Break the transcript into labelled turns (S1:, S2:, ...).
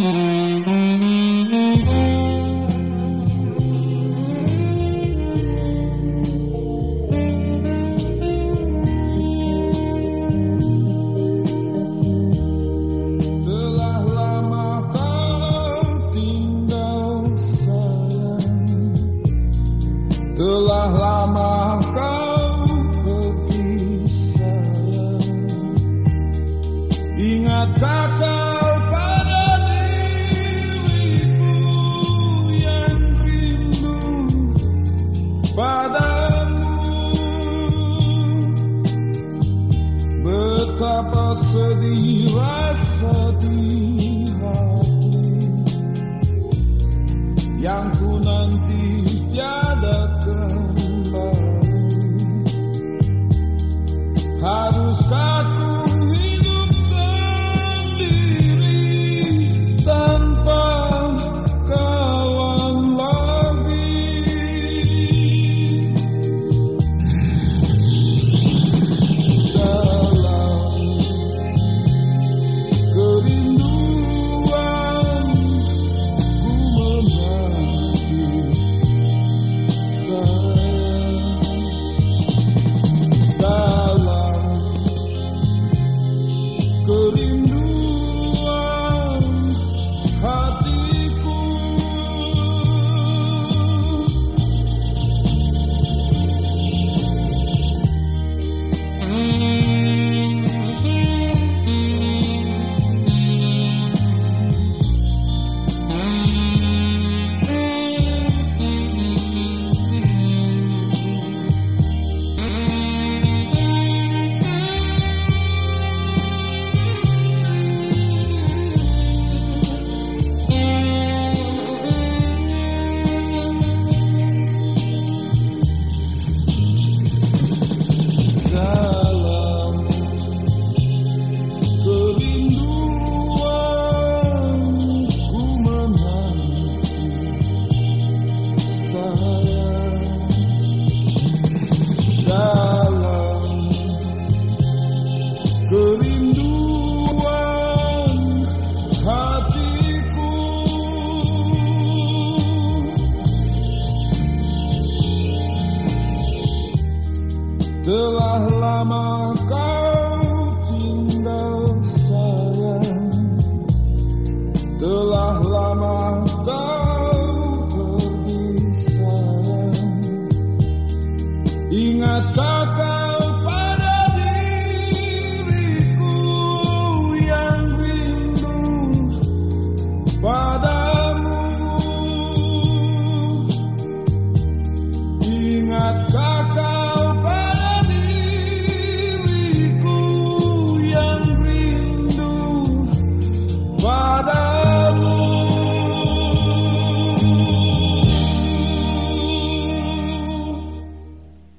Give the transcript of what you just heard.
S1: Mm-hmm. sadi va sadi Telah lama kau tinggal saya Telah lama kau pergi saya Ingatkan